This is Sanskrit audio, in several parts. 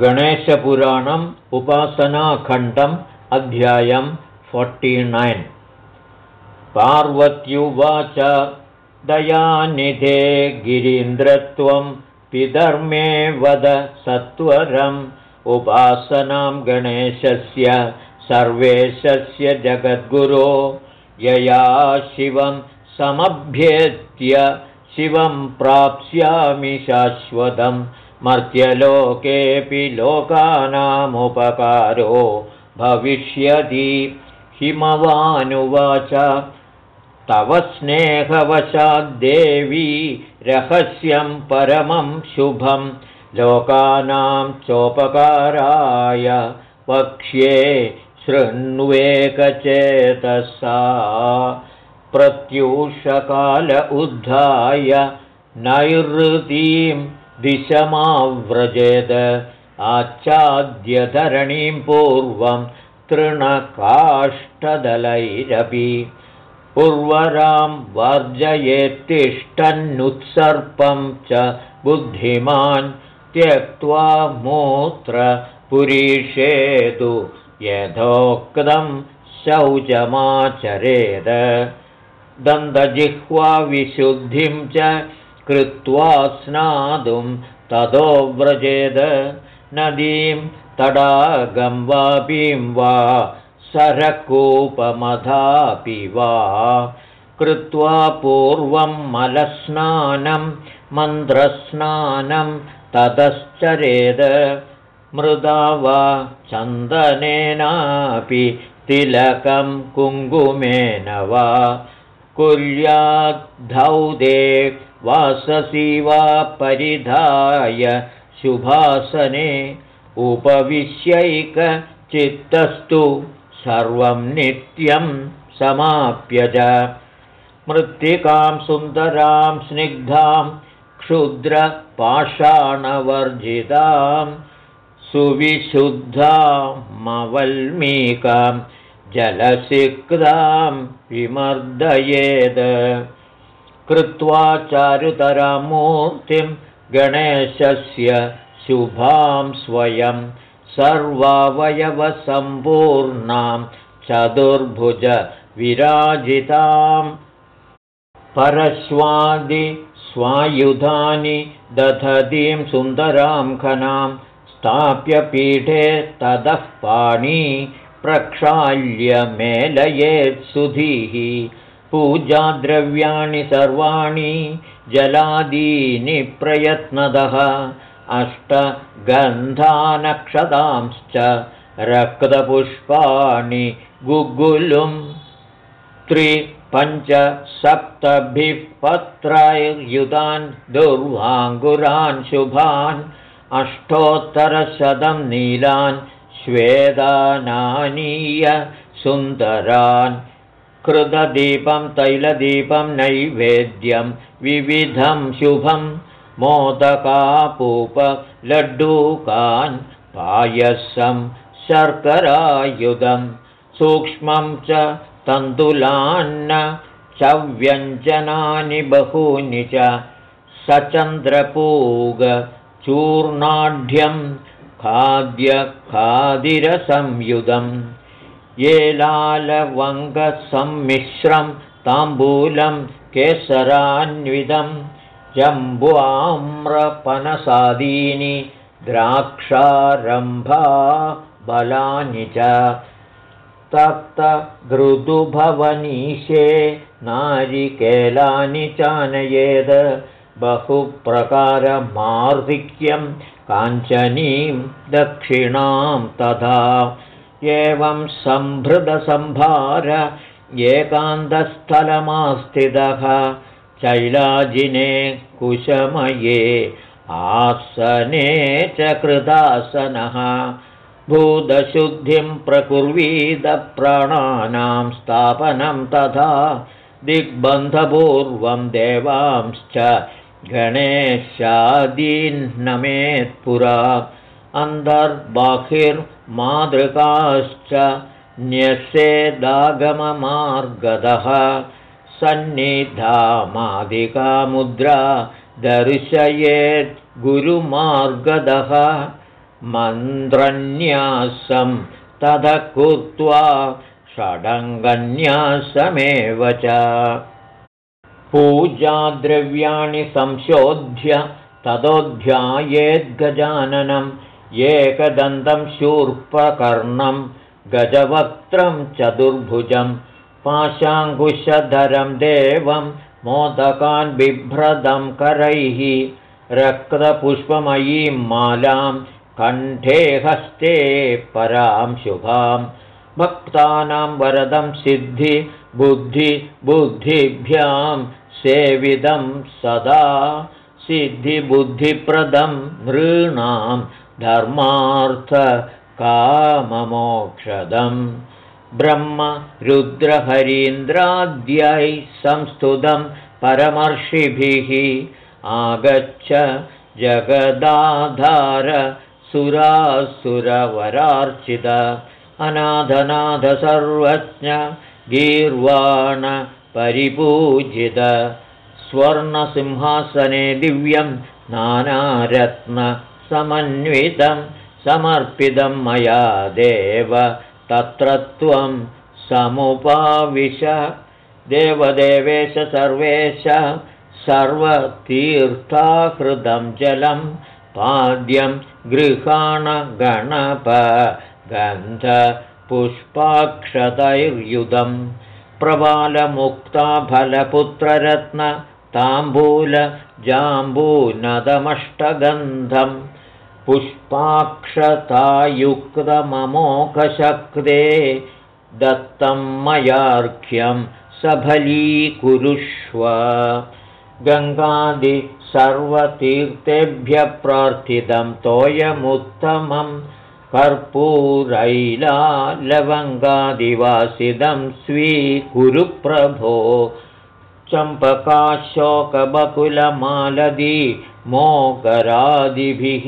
गणेशपुराणम् उपासनाखण्डम् अध्यायम् फोर्टिनैन् पार्वत्युवाच दयानिधे गिरीन्द्रत्वं पिधर्मे वद सत्वरम्। उपासनां गणेशस्य सर्वेशस्य जगद्गुरो। यया शिवं समभ्येत्य शिवं प्राप्स्यामि शाश्वतं मर्त्यलोकेऽपि लोकानामुपकारो भविष्यति हिमवानुवाच। तव स्नेहवशाद्देवी रहस्यं परमं शुभं। लोकानां चोपकाराय वक्ष्ये शृण्वेकचेतसा। प्रत्यूषकाल उद्धाय नैरृतीं दिशमाव्रजेद आच्छाद्यधरणीं पूर्वं तृणकाष्ठदलैरपि उर्वरां वर्जयेत्तिष्ठन्नुत्सर्पं च बुद्धिमान् त्यक्त्वा मूत्र पुरीषेतु यथोक्तं शौचमाचरेद दन्तजिह्वाविशुद्धिं च कृत्वा स्नातुं ततो व्रजेद नदीं तडागं वापीं वा सरकूपमधापि वा। कृत्वा पूर्वं मलस्नानं मन्त्रस्नानं ततश्चरेद मृदा वा चन्दनेनापि तिलकं कुङ्कुमेन वा। कुर्याद्धौदे वाससि वा परिधाय शुभासने उपविश्यैकचित्तस्तु सर्वं नित्यं समाप्य च मृत्तिकां सुन्दरां स्निग्धां क्षुद्रपाषाणवर्जितां सुविशुद्धामवल्मीकां जलसिक्तां विमर्दयेत् कृत्वा चारुतरामूर्तिं गणेशस्य शुभां स्वयं सर्वावयवसम्पूर्णां चतुर्भुज विराजिताम् परश्वादिस्वायुधानि दधतीं सुन्दरां खनां स्थाप्य पीठे ततः पाणी प्रक्षाल्य मेलयेत्सुधीः पूजाद्रव्याणि सर्वाणि जलादीनि प्रयत्नदः। अष्टगन्धानक्षतांश्च रक्तपुष्पाणि गुग्गुलुं त्रिपञ्चसप्तभिः पत्रैर्युधान् दुर्वाङ्गुरान् शुभान् अष्टोत्तरशतं नीलान् श्वेदानानीय सुन्दरान् कृतदीपं तैलदीपं नैवेद्यं विविधं शुभं मोदकापूपलड्डूकान् पायसं शर्करायुधं सूक्ष्मं च तण्डुलान्न च व्यञ्जनानि बहूनि च सचन्द्रपूगचूर्णाढ्यं खाद्यखादिरसंयुधम् लालवङ्गसम्मिश्रं ताम्बूलं केसरान्वितं जम्बुआम्रपनसादीनि द्राक्षारम्भा बलानि च तप्तघृदुभवनीशे नारिकेलानि चानयेद् बहुप्रकारमार्धिक्यं काञ्चनीं दक्षिणां तथा एवं सम्भृतसम्भार एकान्तस्थलमास्थितः चैलाजिने कुशमये आसने च कृदासनः भूतशुद्धिं प्रकुर्वीदप्राणानां स्थापनं तथा दिग्बन्धपूर्वं देवांश्च गणेशादीन्नमेत्पुरा अन्तर्बाहिर्मातृकाश्च न्यस्येदागममार्गदः सन्निधामादिकामुद्रा दर्शयेत् गुरुमार्गदः। मन्त्रन्यासं ततः कृत्वा षडङ्गन्यासमेव च। पूजाद्रव्याणि संशोध्य ततोऽध्यायेद्गजाननम् एकदन्तं शूर्पकर्णं गजवक्त्रं चतुर्भुजं पाशाङ्कुशधरं देवं मोदकान् बिभ्रदं करैः रक्तपुष्पमयीं मालां कण्ठे हस्ते परां शुभां भक्तानां वरदं सिद्धि बुद्धि बुद्धिभ्यां सेविदं सदा सिद्धिबुद्धिप्रदं नृणां धर्मार्थकाममोक्षदम् ब्रह्म रुद्रहरीन्द्राद्यै संस्तुतं परमर्षिभिः आगच्छ जगदाधार सुरासुरवरार्चित अनाथनाथ सर्वज्ञ गीर्वाणपरिपूजित स्वर्णसिंहासने दिव्यं नानारत्नसमन्वितं समर्पितं मया देव तत्र त्वं समुपाविश। देवदेवेश सर्वेश सर्वतीर्थाकृतं जलं पाद्यं गृहाणगणप गन्धपुष्पाक्षतैर्युधं प्रबालमुक्ताफलपुत्ररत्न ताम्बूलजाम्बूनदमष्टगन्धं पुष्पाक्षतायुक्तममोघशक्ते दत्तं मयार्घ्यं सफलीकुरुष्व गङ्गादि सर्वतीर्थेभ्यः प्रार्थितं तोयमुत्तमं कर्पूरैलालवङ्गादिवासिदं स्वीकुरुप्रभो चम्पकाशोकबकुलमालदी मोगरादिभिः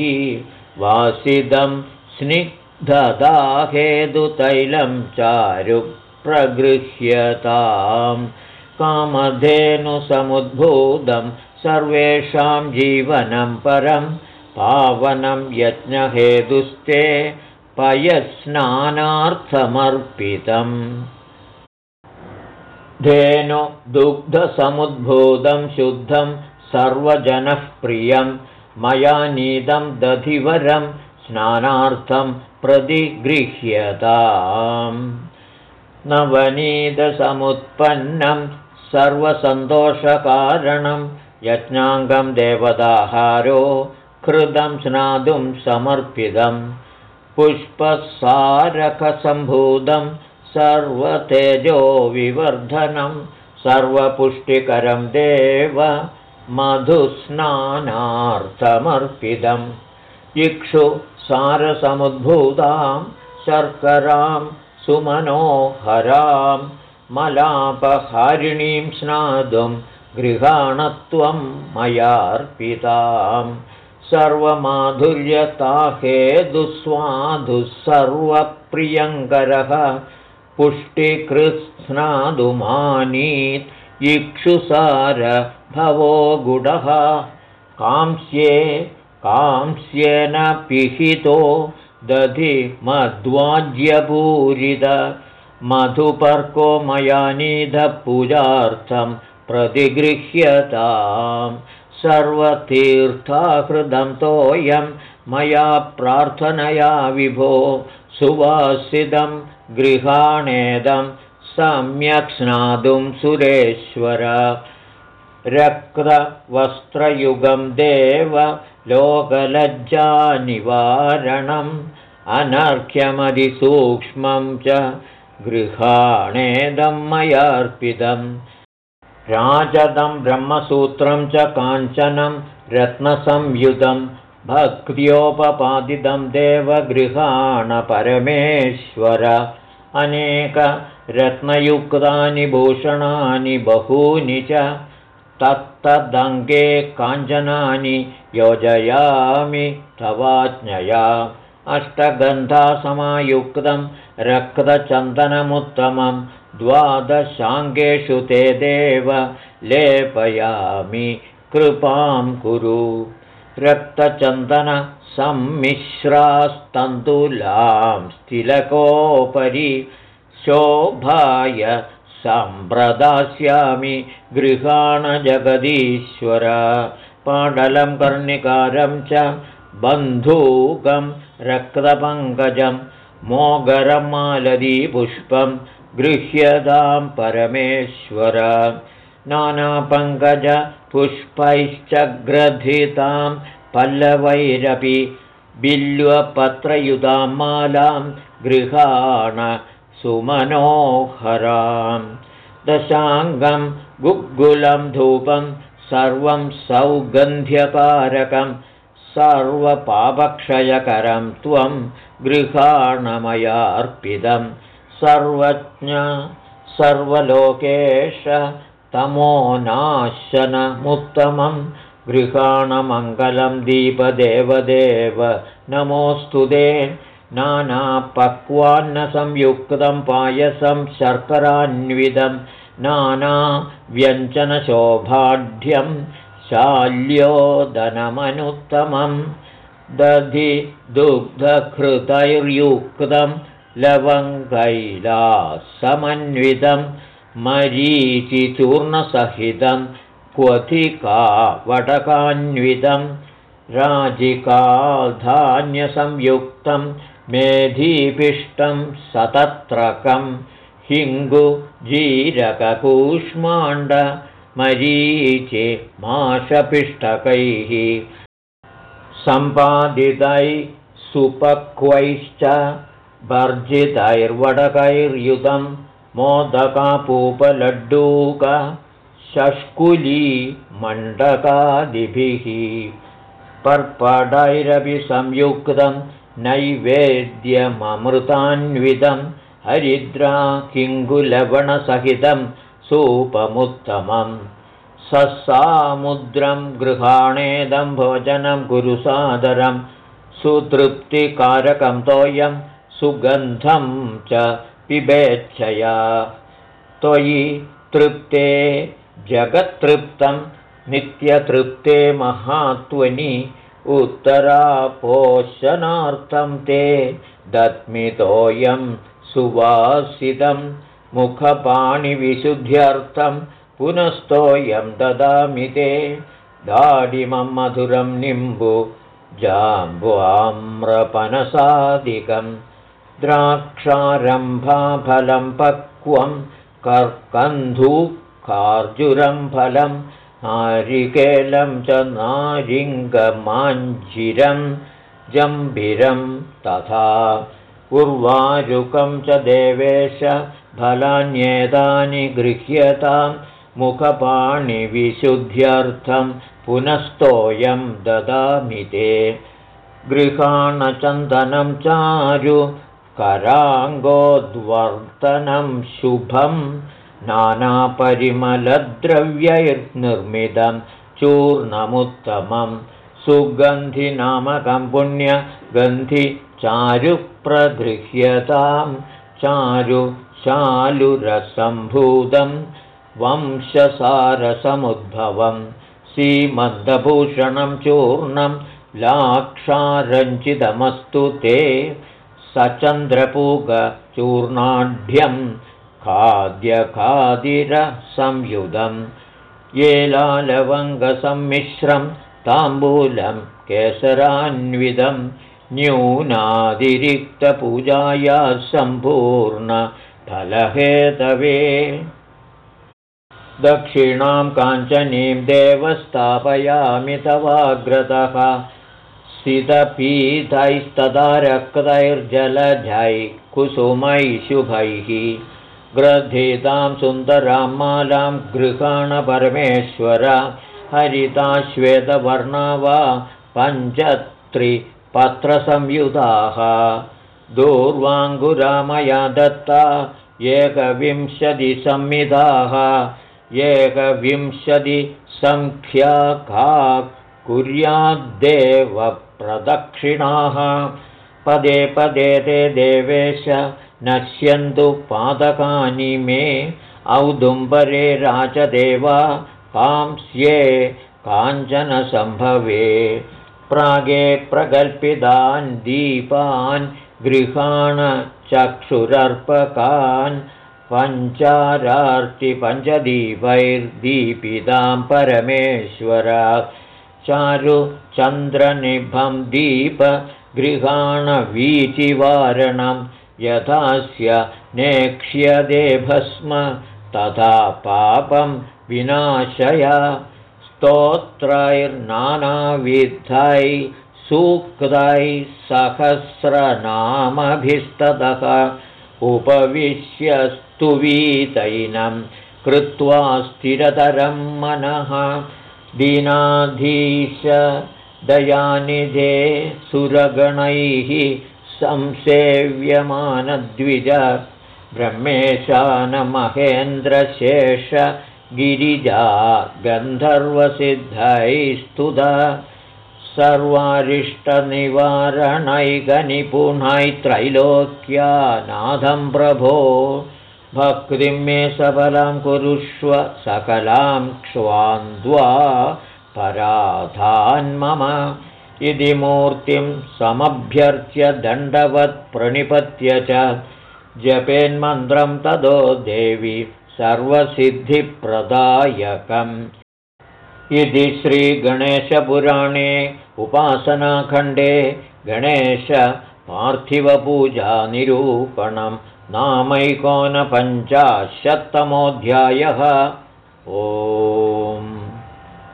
वासिदं स्निग्धदाहेदुतैलं चारु प्रगृह्यतां कामधेनुसमुद्भूतं सर्वेषां जीवनं परं पावनं यज्ञहेतुस्ते पयस्नानार्थमर्पितम्। धेनु दुग्धसमुद्भूतं शुद्धं सर्वजनः प्रियं मया नीदं दधिवरं स्नानार्थं प्रतिगृह्यताम्। नवनीतसमुत्पन्नं सर्वसन्तोषकारणं यज्ञाङ्गं देवदाहारो कृतं स्नातुं समर्पितं पुष्पसारकसम्भूतं सर्वतेजोविवर्धनं सर्वपुष्टिकरं देव मधुस्नानार्थमर्पितम्। इक्षु सारसमुद्भूतां शर्करां सुमनोहरां मलापहारिणीं स्नातुं गृहाणत्वं मयार्पितां सर्वमाधुर्यताहेदुस्वाधुः सर्वप्रियङ्करः पुष्टिकृत्स्नादुमानीत् इक्षुसार भवो गुडः। कांस्ये कांस्येन पिहितो दधि मध्वाज्यपूरित। मधुपर्को मया नीधपूजार्थं प्रतिगृह्यतां सर्वतीर्थाहृदं तोयं मया प्रार्थनया विभो। सुवासितं गृहाणेदं सम्यक् स्नातुं सुरेश्वर। रक्तवस्त्रयुगं देव लोकलज्जानिवारणम् अनर्घ्यमधिसूक्ष्मं च गृहाणेदं मयार्पितं राजदं ब्रह्मसूत्रं च काञ्चनं रत्नसंयुतं भक्त्योपपादितं देवगृहाणपरमेश्वर अनेकरत्नयुक्तानि भूषणानि बहूनि च तत्तदङ्गे काञ्चनानि योजयामि तवाज्ञया। अष्टगन्धासमायुक्तं रक्तचन्दनमुत्तमं द्वादशाङ्गेषु ते देव लेपयामि। कृपां कुरु रक्तचन्दनसमायुक्तं सम्मिश्रास्तन्तुलां स्थिलकोपरि शोभाय सम्प्रदास्यामि गृहाणजगदीश्वर पाडलं कर्णिकारं च बन्धूकं रक्तपङ्कजं मोगरमालदीपुष्पं गृह्यतां परमेश्वर नानापङ्कजपुष्पैश्च ग्रथितां पल्लवैरपि बिल्वपत्रयुतां मालां गृहाण सुमनोहरां दशाङ्गं गुग्गुलं धूपं सर्वं सौगन्ध्यकारकं सर्वपापक्षयकरं त्वं गृहाणमयार्पितं सर्वज्ञ सर्वलोकेश तमो नाशनमुत्तमं गृहाणमङ्गलं दीपदेवदेव। नमोऽस्तु ते। नानापक्वान्नसंयुक्तं पायसं शर्करान्वितं नानाव्यञ्जनशोभाढ्यं शाल्योदनमनुत्तमं दधि दुग्धकृतैर्युक्तं लवङ्गैलासमन्वितं मरीचिचूर्णसहितं क्वथिका वटकान्वितं राजिकाधान्यसंयुक्तं मेधीपिष्टं सतत्रकं हिङ्गु जीरककूष्माण्ड मरीचि माशपिष्टकैः सम्पादितै सुपक्वैश्च शष्कुली मण्डकादिभिः पर्पडैरपि संयुक्तं नैवेद्यममृतान्वितं हरिद्रा किङ्गुलवणसहितं सूपमुत्तमं ससामुद्रं गृहाणेदं भोजनं गुरुसादरं सुतृप्तिकारकं तोयं सुगन्धं च पिबेच्छया। त्वयि तृप्ते जगत्तृप्तं नित्यतृप्ते महात्वनि उत्तरापोषणार्थं ते दत्मितोऽयं सुवासितं मुखपाणिविशुद्ध्यर्थं पुनस्तोऽयं ददामि ते। दाडिमं मधुरं निम्बु जाम्बुआम्रपनसादिकं द्राक्षारम्भाफलं पक्वं कर्कन्धूकार्जुरं फलं नारिकेलं च नारिङ्गमाञ्जिरं जम्बिरं तथा उर्वारुकं च देवेश फलान्येतानि गृह्यतां मुखपाणिविशुद्ध्यर्थं पुनस्तोयं ददामि ते। गृहाणचन्दनं चारु कराङ्गोद्वर्तनं शुभं नानापरिमलद्रव्यैर्निर्मितं चूर्णमुत्तमं सुगन्धिनामकं पुण्यगन्धि चारुप्रगृह्यतां चारु शालुरसम्भूतं वंशसारसमुद्भवं सीमन्दभूषणं चूर्णं लाक्षारञ्चितमस्तु ते सचन्द्रपूगचूर्णाढ्यं खाद्यखादिरसंयुधं येलालवङ्गसम्मिश्रं ताम्बूलं केसरान्वितं न्यूनातिरिक्तपूजाया सम्पूर्णफलहेतवे दक्षिणां काञ्चनीं देवस्थापयामि तवाग्रतः सितपीतैस्तदा रक्तैर्जलजै कुसुमैः शुभैः ग्रथितां सुन्दरां मालां गृहाणपरमेश्वर हरिताश्वेतवर्णा वा पञ्चत्रिपत्रसंयुधाः। दूर्वाङ्गुरामया दत्ता एकविंशतिसंमिधाः एकविंशतिसङ्ख्याका कुर्याद्देवप्रदक्षिणाः पदे पदे ते देवेश नश्यन्तु पादकानि मे। औदुम्बरे राजदेवा कांस्ये काञ्चनसम्भवे। प्रागे प्रकल्पितान् दीपान् गृहाण चक्षुरर्पकान् पञ्चारार्तिपञ्चदीपैर्दीपितां परमेश्वर चारुचन्द्रनिभं दीपगृहाणवीचिवारणं यथास्य नेक्ष्यदे भस्म तथा पापं विनाशय। स्तोत्रैर्नानाविधैः सूक्तैः सहस्रनामभिस्ततः उपविश्यस्तुवीतैनं कृत्वा स्थिरतरं मनः दीनाधीश दयानिधे सुरगणैः संसेव्यमानद्विज ब्रह्मेशानमहेन्द्रशेष गिरिजा गन्धर्वसिद्धैस्तुत त्रैलोक्यानाथं प्रभो भक्तिं मे सबलां कुरुष्व सकलां क्ष्वान्द्वा पराधान्मम इति मूर्तिं समभ्यर्च्य दण्डवत्प्रणिपत्य च जपेन्मन्त्रं तदो देवि सर्वसिद्धिप्रदायकम्। इति श्रीगणेशपुराणे उपासनाखण्डे गणेशपार्थिवपूजानिरूपणं नामैकोनपञ्चाशत्तमोऽध्यायः। ओ